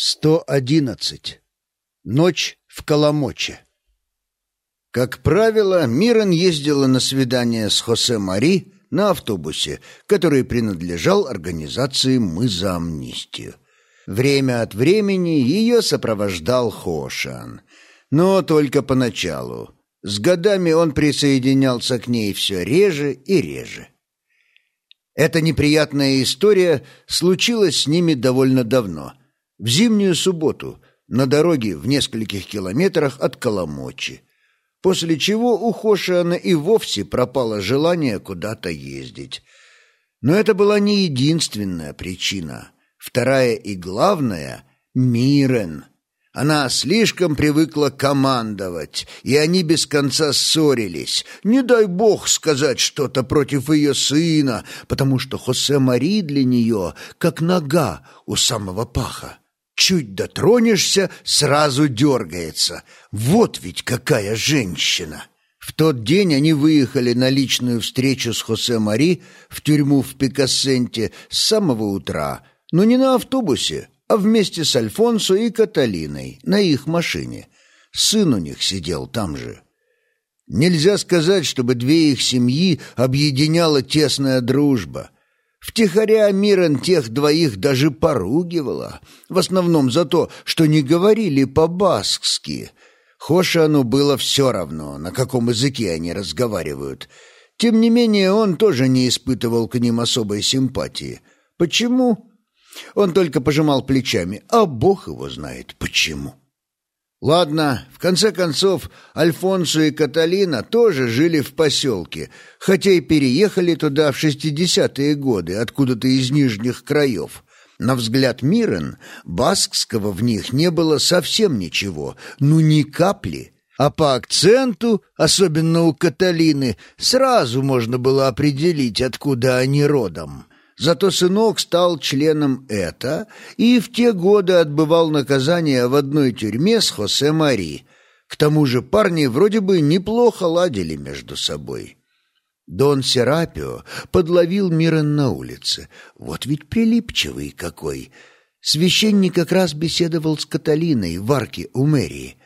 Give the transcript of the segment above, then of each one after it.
111. Ночь в Коломоче. Как правило, Мирон ездила на свидание с Хосе Мари на автобусе, который принадлежал организации «Мы за амнистию». Время от времени ее сопровождал Хошан, но только поначалу. С годами он присоединялся к ней все реже и реже. Эта неприятная история случилась с ними довольно давно — в зимнюю субботу на дороге в нескольких километрах от Коломочи, после чего у Хошиана и вовсе пропало желание куда-то ездить. Но это была не единственная причина. Вторая и главная — Мирен. Она слишком привыкла командовать, и они без конца ссорились. Не дай бог сказать что-то против ее сына, потому что Хосе Мари для нее как нога у самого паха. Чуть дотронешься, сразу дергается. Вот ведь какая женщина! В тот день они выехали на личную встречу с Хосе Мари в тюрьму в Пикассенте с самого утра, но не на автобусе, а вместе с Альфонсо и Каталиной на их машине. Сын у них сидел там же. Нельзя сказать, чтобы две их семьи объединяла тесная дружба — Втихаря Мирон тех двоих даже поругивала, в основном за то, что не говорили по-баскски. Хошану было все равно, на каком языке они разговаривают. Тем не менее, он тоже не испытывал к ним особой симпатии. Почему? Он только пожимал плечами, а Бог его знает почему. Ладно, в конце концов, Альфонсо и Каталина тоже жили в поселке, хотя и переехали туда в шестидесятые годы, откуда-то из нижних краев. На взгляд Мирен, баскского в них не было совсем ничего, ну ни капли. А по акценту, особенно у Каталины, сразу можно было определить, откуда они родом. Зато сынок стал членом ЭТА и в те годы отбывал наказание в одной тюрьме с Хосе Мари. К тому же парни вроде бы неплохо ладили между собой. Дон Серапио подловил Мирон на улице. Вот ведь прилипчивый какой! Священник как раз беседовал с Каталиной в арке у мэрии.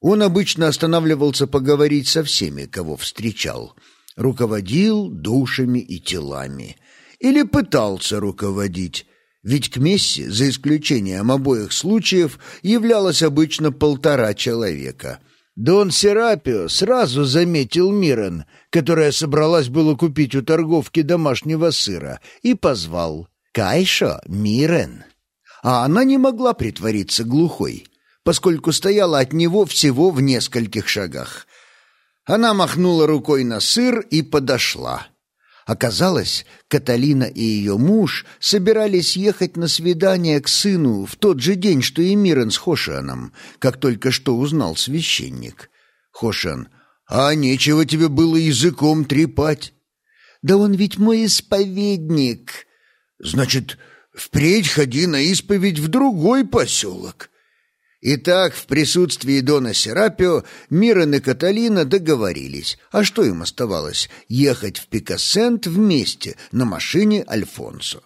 Он обычно останавливался поговорить со всеми, кого встречал. Руководил душами и телами или пытался руководить, ведь к мессе, за исключением обоих случаев, являлось обычно полтора человека. Дон Серапио сразу заметил Мирон, которая собралась было купить у торговки домашнего сыра, и позвал «Кайшо, Мирен». А она не могла притвориться глухой, поскольку стояла от него всего в нескольких шагах. Она махнула рукой на сыр и подошла. Оказалось, Каталина и ее муж собирались ехать на свидание к сыну в тот же день, что и Мирен с Хошаном, как только что узнал священник. Хошан, а нечего тебе было языком трепать. Да он ведь мой исповедник. Значит, впредь ходи на исповедь в другой поселок. Итак, в присутствии Дона Серапио Мирон и Каталина договорились. А что им оставалось? Ехать в Пикассент вместе на машине Альфонсо.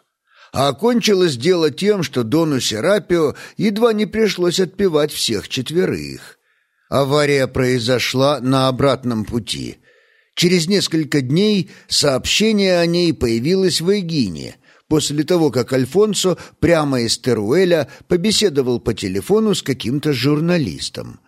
А окончилось дело тем, что Дону Серапио едва не пришлось отпевать всех четверых. Авария произошла на обратном пути. Через несколько дней сообщение о ней появилось в Эгине – после того, как Альфонсо прямо из Теруэля побеседовал по телефону с каким-то журналистом.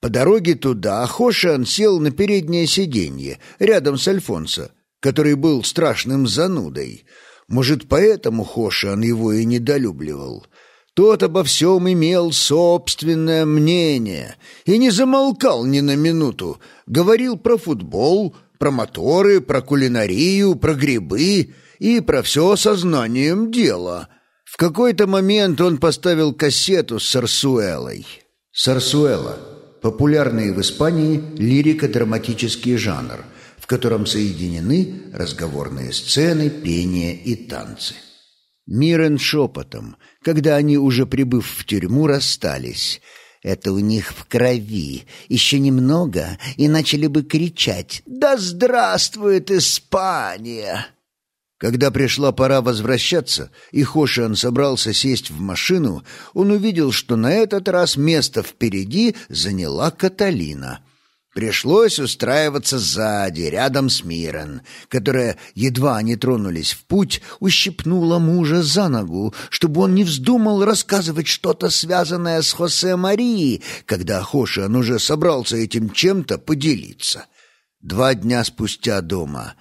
По дороге туда Хошиан сел на переднее сиденье, рядом с Альфонсо, который был страшным занудой. Может, поэтому Хошиан его и недолюбливал. Тот обо всем имел собственное мнение и не замолкал ни на минуту. Говорил про футбол, про моторы, про кулинарию, про грибы — и про все сознанием дела. В какой-то момент он поставил кассету с Сарсуэлой. Сарсуэла – популярный в Испании лирико-драматический жанр, в котором соединены разговорные сцены, пение и танцы. Мирен шепотом, когда они, уже прибыв в тюрьму, расстались – это у них в крови. Еще немного, и начали бы кричать «Да здравствует Испания!» Когда пришла пора возвращаться, и Хошиан собрался сесть в машину, он увидел, что на этот раз место впереди заняла Каталина. Пришлось устраиваться сзади, рядом с Мирен, которая, едва они тронулись в путь, ущипнула мужа за ногу, чтобы он не вздумал рассказывать что-то связанное с Хосе Марии, когда Хошиан уже собрался этим чем-то поделиться. Два дня спустя дома.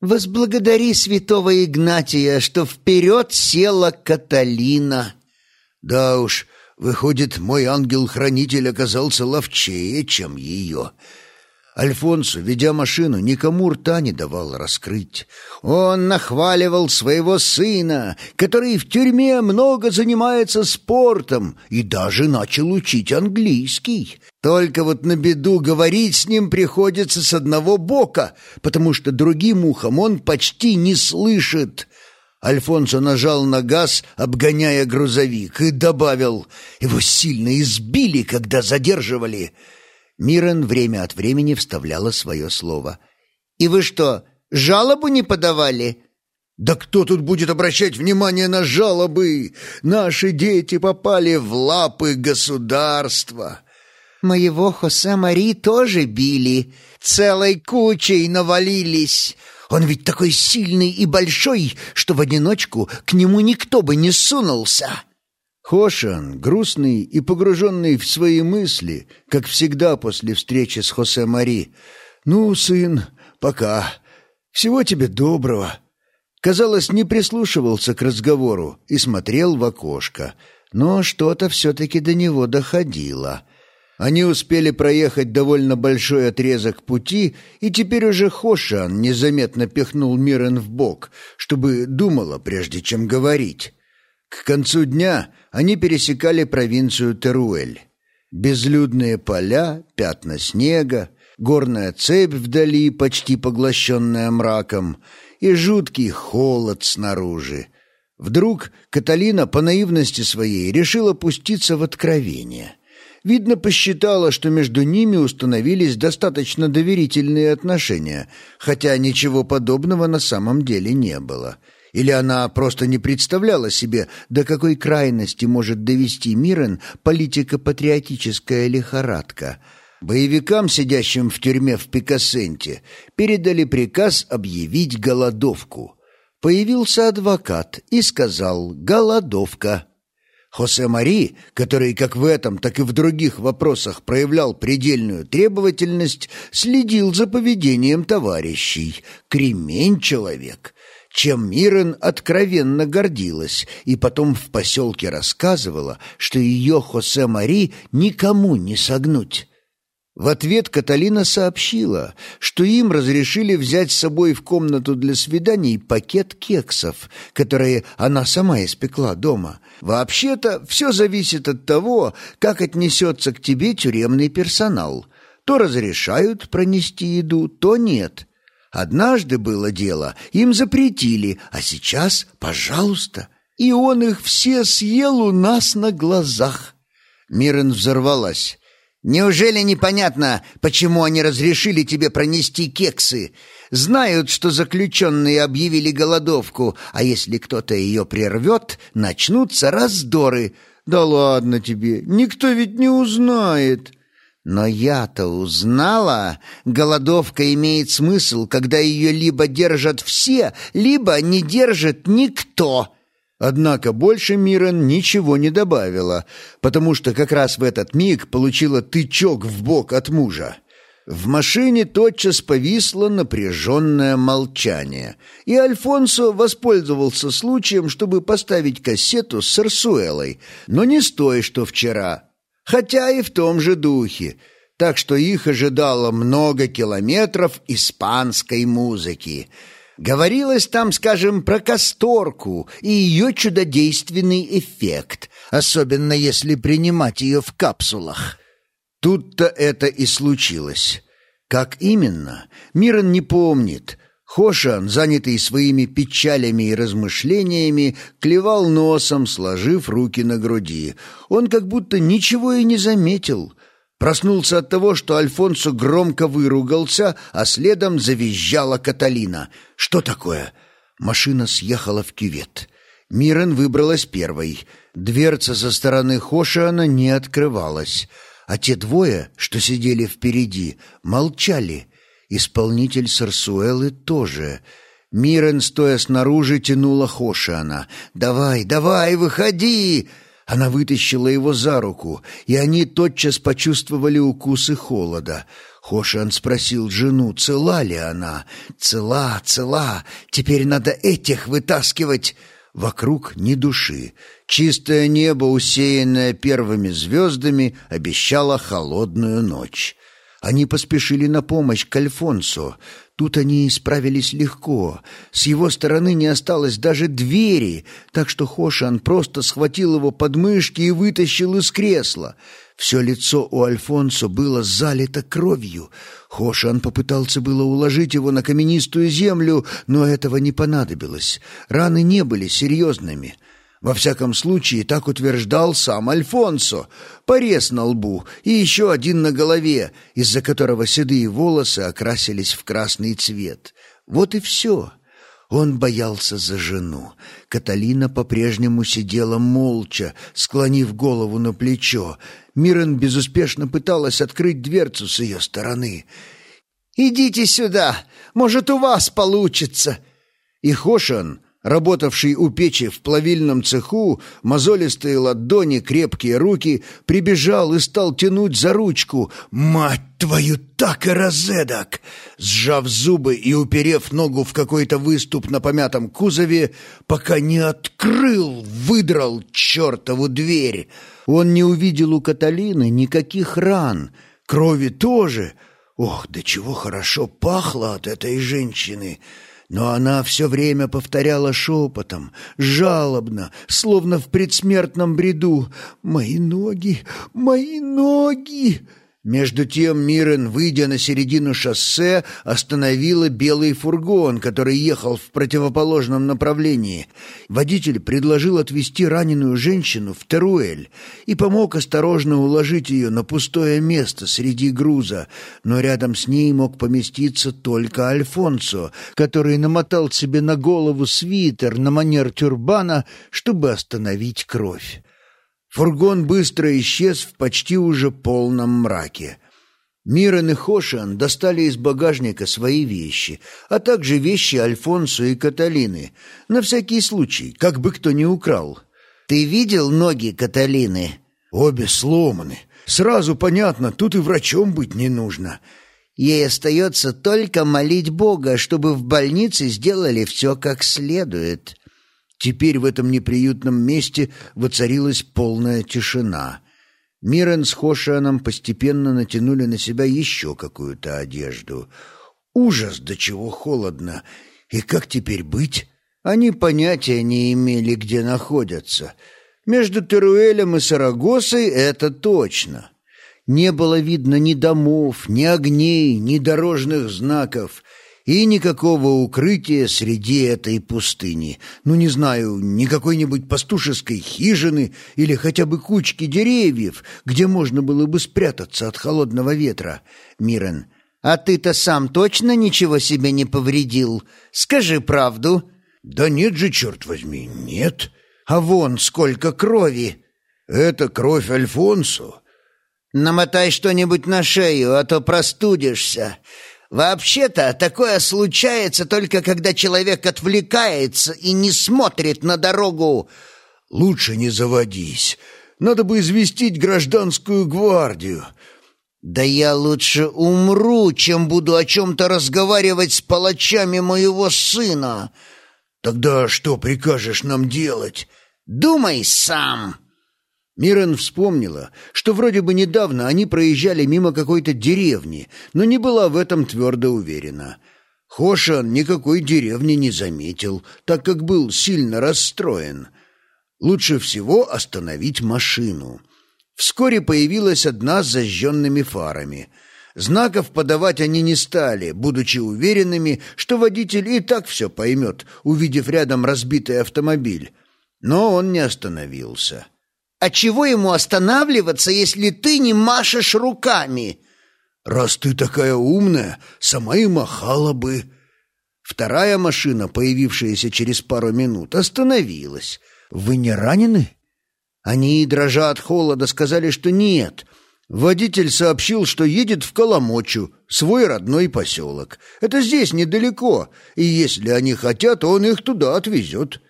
«Возблагодари святого Игнатия, что вперед села Каталина». «Да уж, Выходит, мой ангел-хранитель оказался ловчее, чем ее. Альфонсо, ведя машину, никому рта не давал раскрыть. Он нахваливал своего сына, который в тюрьме много занимается спортом и даже начал учить английский. Только вот на беду говорить с ним приходится с одного бока, потому что другим ухом он почти не слышит. Альфонсо нажал на газ, обгоняя грузовик, и добавил «Его сильно избили, когда задерживали». Мирен время от времени вставляла свое слово. «И вы что, жалобу не подавали?» «Да кто тут будет обращать внимание на жалобы? Наши дети попали в лапы государства». «Моего Хосе Мари тоже били, целой кучей навалились. Он ведь такой сильный и большой, что в одиночку к нему никто бы не сунулся». Хошан, грустный и погруженный в свои мысли, как всегда после встречи с Хосе Мари. «Ну, сын, пока. Всего тебе доброго». Казалось, не прислушивался к разговору и смотрел в окошко, но что-то все-таки до него доходило — они успели проехать довольно большой отрезок пути, и теперь уже Хошан незаметно пихнул Мирен в бок, чтобы думала, прежде чем говорить. К концу дня они пересекали провинцию Теруэль. Безлюдные поля, пятна снега, горная цепь вдали, почти поглощенная мраком, и жуткий холод снаружи. Вдруг Каталина по наивности своей решила пуститься в откровение. Видно, посчитала, что между ними установились достаточно доверительные отношения, хотя ничего подобного на самом деле не было. Или она просто не представляла себе, до какой крайности может довести Мирен политико-патриотическая лихорадка. Боевикам, сидящим в тюрьме в Пикассенте, передали приказ объявить голодовку. Появился адвокат и сказал «голодовка». Хосе Мари, который как в этом, так и в других вопросах проявлял предельную требовательность, следил за поведением товарищей. Кремень человек, чем Мирен откровенно гордилась, и потом в поселке рассказывала, что ее Хосе Мари никому не согнуть. В ответ Каталина сообщила, что им разрешили взять с собой в комнату для свиданий пакет кексов, которые она сама испекла дома. Вообще-то все зависит от того, как отнесется к тебе тюремный персонал. То разрешают пронести еду, то нет. Однажды было дело, им запретили, а сейчас, пожалуйста. И он их все съел у нас на глазах. Мирен взорвалась. Неужели непонятно, почему они разрешили тебе пронести кексы? Знают, что заключенные объявили голодовку, а если кто-то ее прервет, начнутся раздоры. Да ладно тебе, никто ведь не узнает. Но я-то узнала, голодовка имеет смысл, когда ее либо держат все, либо не держит никто. Однако больше Мирон ничего не добавила, потому что как раз в этот миг получила тычок в бок от мужа. В машине тотчас повисло напряженное молчание, и Альфонсо воспользовался случаем, чтобы поставить кассету с Сарсуэлой, но не с той, что вчера, хотя и в том же духе, так что их ожидало много километров испанской музыки — Говорилось там, скажем, про касторку и ее чудодейственный эффект, особенно если принимать ее в капсулах. Тут-то это и случилось. Как именно, Мирон не помнит. Хошан, занятый своими печалями и размышлениями, клевал носом, сложив руки на груди. Он как будто ничего и не заметил — Проснулся от того, что Альфонсо громко выругался, а следом завизжала Каталина. «Что такое?» Машина съехала в кювет. Мирен выбралась первой. Дверца со стороны Хошиана не открывалась, а те двое, что сидели впереди, молчали. Исполнитель Сарсуэлы тоже. Мирен, стоя снаружи, тянула Хошиана. «Давай, давай, выходи!» Она вытащила его за руку, и они тотчас почувствовали укусы холода. Хошиан спросил жену, цела ли она. «Цела, цела, теперь надо этих вытаскивать!» Вокруг ни души. Чистое небо, усеянное первыми звездами, обещало холодную ночь. Они поспешили на помощь к Альфонсу. Тут они справились легко. С его стороны не осталось даже двери, так что Хошан просто схватил его под мышки и вытащил из кресла. Все лицо у Альфонсо было залито кровью. Хошан попытался было уложить его на каменистую землю, но этого не понадобилось. Раны не были серьезными. Во всяком случае, так утверждал сам Альфонсо. Порез на лбу и еще один на голове, из-за которого седые волосы окрасились в красный цвет. Вот и все. Он боялся за жену. Каталина по-прежнему сидела молча, склонив голову на плечо. Мирен безуспешно пыталась открыть дверцу с ее стороны. «Идите сюда! Может, у вас получится!» И Хошан работавший у печи в плавильном цеху, мозолистые ладони, крепкие руки, прибежал и стал тянуть за ручку. «Мать твою, так и разедок!» Сжав зубы и уперев ногу в какой-то выступ на помятом кузове, пока не открыл, выдрал чертову дверь. Он не увидел у Каталины никаких ран, крови тоже. Ох, да чего хорошо пахло от этой женщины!» Но она все время повторяла шепотом, жалобно, словно в предсмертном бреду «Мои ноги! Мои ноги!» Между тем Мирен, выйдя на середину шоссе, остановила белый фургон, который ехал в противоположном направлении. Водитель предложил отвезти раненую женщину в Теруэль и помог осторожно уложить ее на пустое место среди груза, но рядом с ней мог поместиться только Альфонсо, который намотал себе на голову свитер на манер тюрбана, чтобы остановить кровь. Фургон быстро исчез в почти уже полном мраке. Мирен и Хошиан достали из багажника свои вещи, а также вещи Альфонсу и Каталины, на всякий случай, как бы кто ни украл. «Ты видел ноги Каталины?» «Обе сломаны. Сразу понятно, тут и врачом быть не нужно». Ей остается только молить Бога, чтобы в больнице сделали все как следует. Теперь в этом неприютном месте воцарилась полная тишина. Мирен с Хошианом постепенно натянули на себя еще какую-то одежду. Ужас, до чего холодно! И как теперь быть? Они понятия не имели, где находятся. Между Теруэлем и Сарагосой это точно. Не было видно ни домов, ни огней, ни дорожных знаков — и никакого укрытия среди этой пустыни. Ну, не знаю, ни какой-нибудь пастушеской хижины или хотя бы кучки деревьев, где можно было бы спрятаться от холодного ветра. Мирен, а ты-то сам точно ничего себе не повредил? Скажи правду. Да нет же, черт возьми, нет. А вон сколько крови. Это кровь Альфонсо. Намотай что-нибудь на шею, а то простудишься. Вообще-то такое случается только когда человек отвлекается и не смотрит на дорогу. Лучше не заводись. Надо бы известить гражданскую гвардию. Да я лучше умру, чем буду о чем-то разговаривать с палачами моего сына. Тогда что прикажешь нам делать? Думай сам. Мирен вспомнила, что вроде бы недавно они проезжали мимо какой-то деревни, но не была в этом твердо уверена. Хошан никакой деревни не заметил, так как был сильно расстроен. Лучше всего остановить машину. Вскоре появилась одна с зажженными фарами. Знаков подавать они не стали, будучи уверенными, что водитель и так все поймет, увидев рядом разбитый автомобиль. Но он не остановился. А чего ему останавливаться, если ты не машешь руками? Раз ты такая умная, сама и махала бы. Вторая машина, появившаяся через пару минут, остановилась. «Вы не ранены?» Они, дрожа от холода, сказали, что нет. Водитель сообщил, что едет в Коломочу, свой родной поселок. Это здесь недалеко, и если они хотят, он их туда отвезет.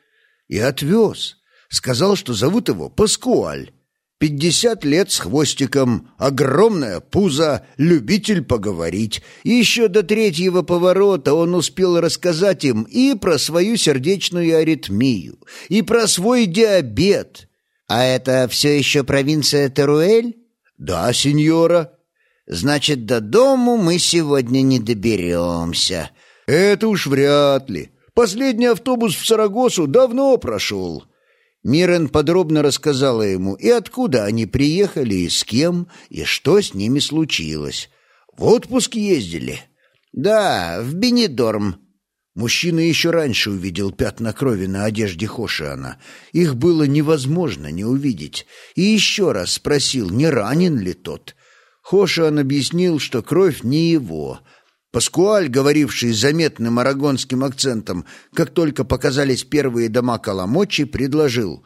И отвез. Сказал, что зовут его Паскуаль. Пятьдесят лет с хвостиком, огромное пузо, любитель поговорить. Еще до третьего поворота он успел рассказать им и про свою сердечную аритмию, и про свой диабет. «А это все еще провинция Теруэль?» «Да, сеньора». «Значит, до дому мы сегодня не доберемся». «Это уж вряд ли. Последний автобус в Сарагосу давно прошел». Мирен подробно рассказала ему, и откуда они приехали, и с кем, и что с ними случилось. В отпуск ездили? Да, в Бенедорм. Мужчина еще раньше увидел пятна крови на одежде Хошиана. Их было невозможно не увидеть. И еще раз спросил, не ранен ли тот. Хошиан объяснил, что кровь не его — Паскуаль, говоривший заметным арагонским акцентом, как только показались первые дома Коломочи, предложил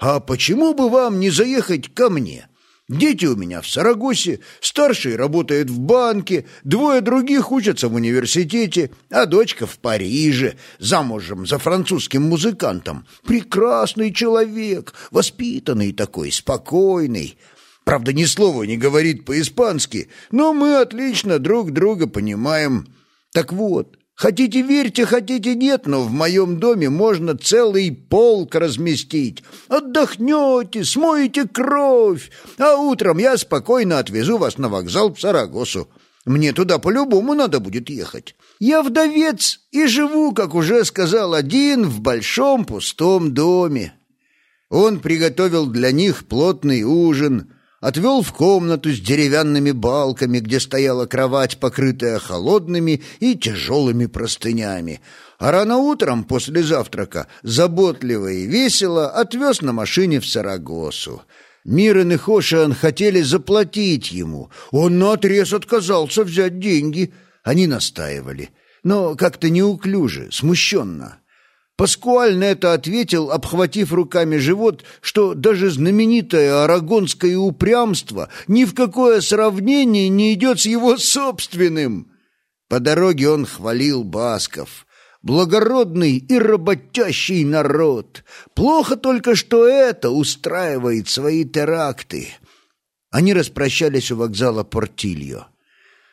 «А почему бы вам не заехать ко мне? Дети у меня в Сарагосе, старший работает в банке, двое других учатся в университете, а дочка в Париже, замужем за французским музыкантом. Прекрасный человек, воспитанный такой, спокойный». Правда, ни слова не говорит по-испански, но мы отлично друг друга понимаем. Так вот, хотите верьте, хотите нет, но в моем доме можно целый полк разместить. Отдохнете, смоете кровь, а утром я спокойно отвезу вас на вокзал в Сарагосу. Мне туда по-любому надо будет ехать. Я вдовец и живу, как уже сказал, один в большом пустом доме. Он приготовил для них плотный ужин — отвел в комнату с деревянными балками, где стояла кровать, покрытая холодными и тяжелыми простынями, а рано утром после завтрака заботливо и весело отвез на машине в Сарагосу. Мирен и Хошиан хотели заплатить ему, он наотрез отказался взять деньги. Они настаивали, но как-то неуклюже, смущенно. Паскуаль на это ответил, обхватив руками живот, что даже знаменитое арагонское упрямство ни в какое сравнение не идет с его собственным. По дороге он хвалил басков. Благородный и работящий народ. Плохо только, что это устраивает свои теракты. Они распрощались у вокзала Портильо.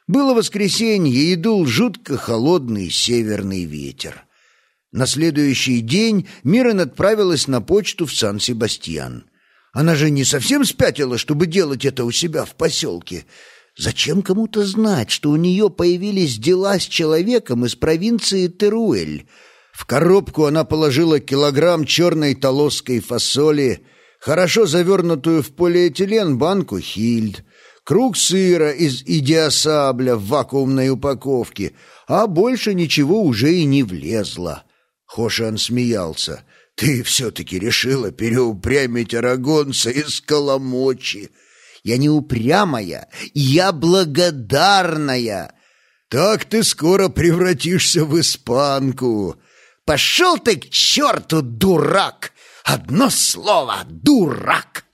Было воскресенье, и дул жутко холодный северный ветер. На следующий день Мирон отправилась на почту в Сан-Себастьян. Она же не совсем спятила, чтобы делать это у себя в поселке. Зачем кому-то знать, что у нее появились дела с человеком из провинции Теруэль? В коробку она положила килограмм черной толосской фасоли, хорошо завернутую в полиэтилен банку «Хильд», круг сыра из идиосабля в вакуумной упаковке, а больше ничего уже и не влезло. Хошан смеялся. «Ты все-таки решила переупрямить арагонца из Коломочи!» «Я не упрямая, я благодарная!» «Так ты скоро превратишься в испанку!» «Пошел ты к черту, дурак! Одно слово — дурак!»